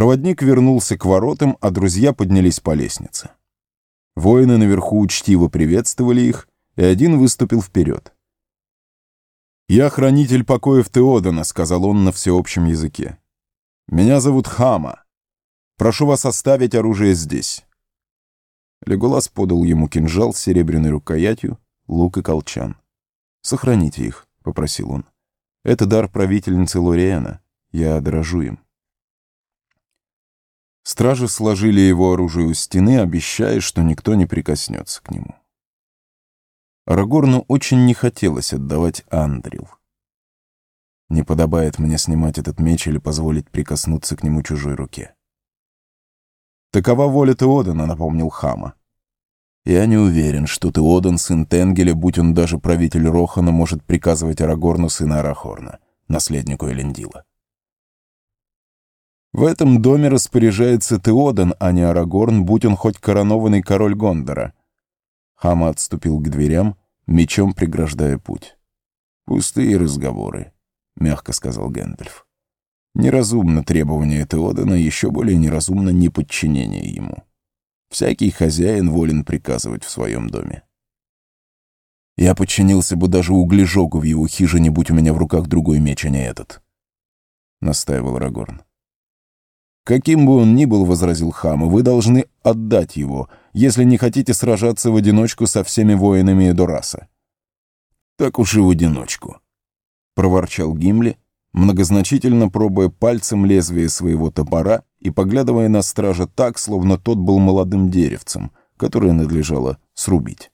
Проводник вернулся к воротам, а друзья поднялись по лестнице. Воины наверху учтиво приветствовали их, и один выступил вперед. «Я хранитель покоев Теодана», — сказал он на всеобщем языке. «Меня зовут Хама. Прошу вас оставить оружие здесь». Леголас подал ему кинжал с серебряной рукоятью, лук и колчан. «Сохраните их», — попросил он. «Это дар правительницы Лориэна. Я дорожу им». Стражи сложили его оружие у стены, обещая, что никто не прикоснется к нему. Арагорну очень не хотелось отдавать Андрил. Не подобает мне снимать этот меч или позволить прикоснуться к нему чужой руке. «Такова воля Теодена», — напомнил Хама. «Я не уверен, что Теоден, сын Тенгеля, будь он даже правитель Рохана, может приказывать Арагорну, сына Арахорна, наследнику Элендила. В этом доме распоряжается Теоден, а не Арагорн, будь он хоть коронованный король Гондора». Хама отступил к дверям, мечом преграждая путь. «Пустые разговоры», — мягко сказал Гэндальф. Неразумно требование Теодена, еще более неразумно неподчинение ему. Всякий хозяин волен приказывать в своем доме. Я подчинился бы даже углежогу в его хижине, будь у меня в руках другой меч, а не этот. Настаивал Рагорн. Каким бы он ни был, возразил Хама, вы должны отдать его, если не хотите сражаться в одиночку со всеми воинами Эдораса. Так уж и в одиночку, проворчал Гимли, многозначительно пробуя пальцем лезвие своего топора и поглядывая на стража так, словно тот был молодым деревцем, которое надлежало срубить.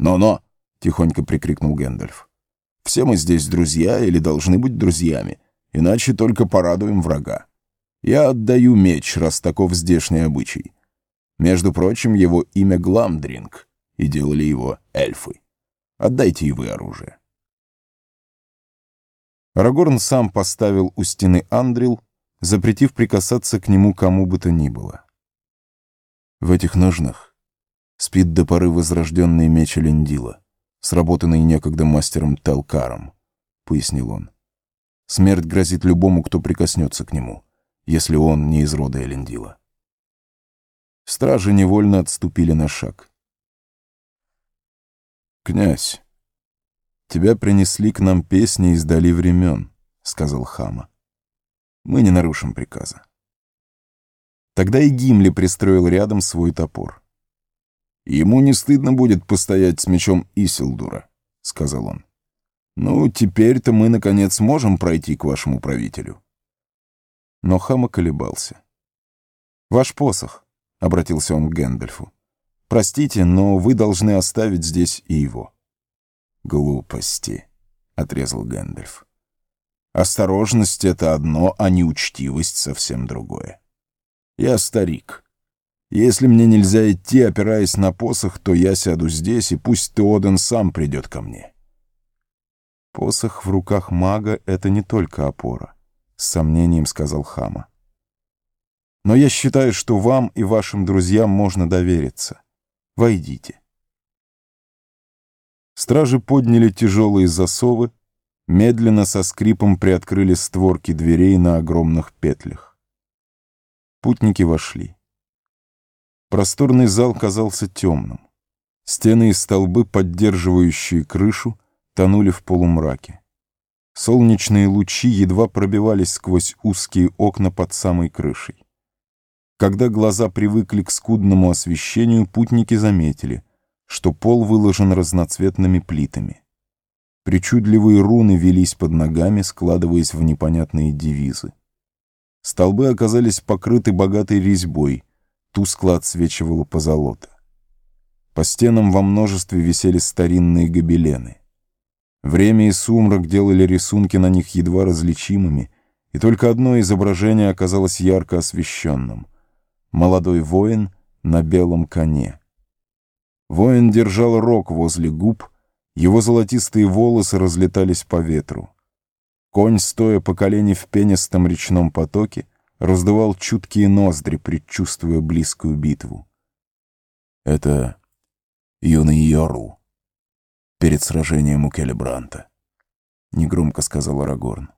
«Но-но!» — тихонько прикрикнул Гэндальф. «Все мы здесь друзья или должны быть друзьями, иначе только порадуем врага. Я отдаю меч, раз таков здешний обычай. Между прочим, его имя Гламдринг, и делали его эльфы. Отдайте и вы оружие». Арагорн сам поставил у стены Андрил, запретив прикасаться к нему кому бы то ни было. В этих ножнах спит до поры возрожденный меч Элендила, сработанный некогда мастером Телкаром, — пояснил он. Смерть грозит любому, кто прикоснется к нему, если он не из рода Элендила. Стражи невольно отступили на шаг. «Князь», «Тебя принесли к нам песни из дали времен», — сказал Хама. «Мы не нарушим приказа». Тогда и Гимли пристроил рядом свой топор. «Ему не стыдно будет постоять с мечом Исилдура», — сказал он. «Ну, теперь-то мы, наконец, можем пройти к вашему правителю». Но Хама колебался. «Ваш посох», — обратился он к Гэндальфу. «Простите, но вы должны оставить здесь и его». «Глупости», — отрезал Гэндальф. «Осторожность — это одно, а неучтивость — совсем другое. Я старик. Если мне нельзя идти, опираясь на посох, то я сяду здесь, и пусть Теоден сам придет ко мне». «Посох в руках мага — это не только опора», — с сомнением сказал Хама. «Но я считаю, что вам и вашим друзьям можно довериться. Войдите». Стражи подняли тяжелые засовы, медленно со скрипом приоткрыли створки дверей на огромных петлях. Путники вошли. Просторный зал казался темным. Стены и столбы, поддерживающие крышу, тонули в полумраке. Солнечные лучи едва пробивались сквозь узкие окна под самой крышей. Когда глаза привыкли к скудному освещению, путники заметили что пол выложен разноцветными плитами. Причудливые руны велись под ногами, складываясь в непонятные девизы. Столбы оказались покрыты богатой резьбой, тускло отсвечивало позолота. По стенам во множестве висели старинные гобелены. Время и сумрак делали рисунки на них едва различимыми, и только одно изображение оказалось ярко освещенным. Молодой воин на белом коне. Воин держал рог возле губ, его золотистые волосы разлетались по ветру. Конь, стоя по колени в пенистом речном потоке, раздувал чуткие ноздри, предчувствуя близкую битву. Это юный Йорл перед сражением у Келебранта, — негромко сказал Арагорн.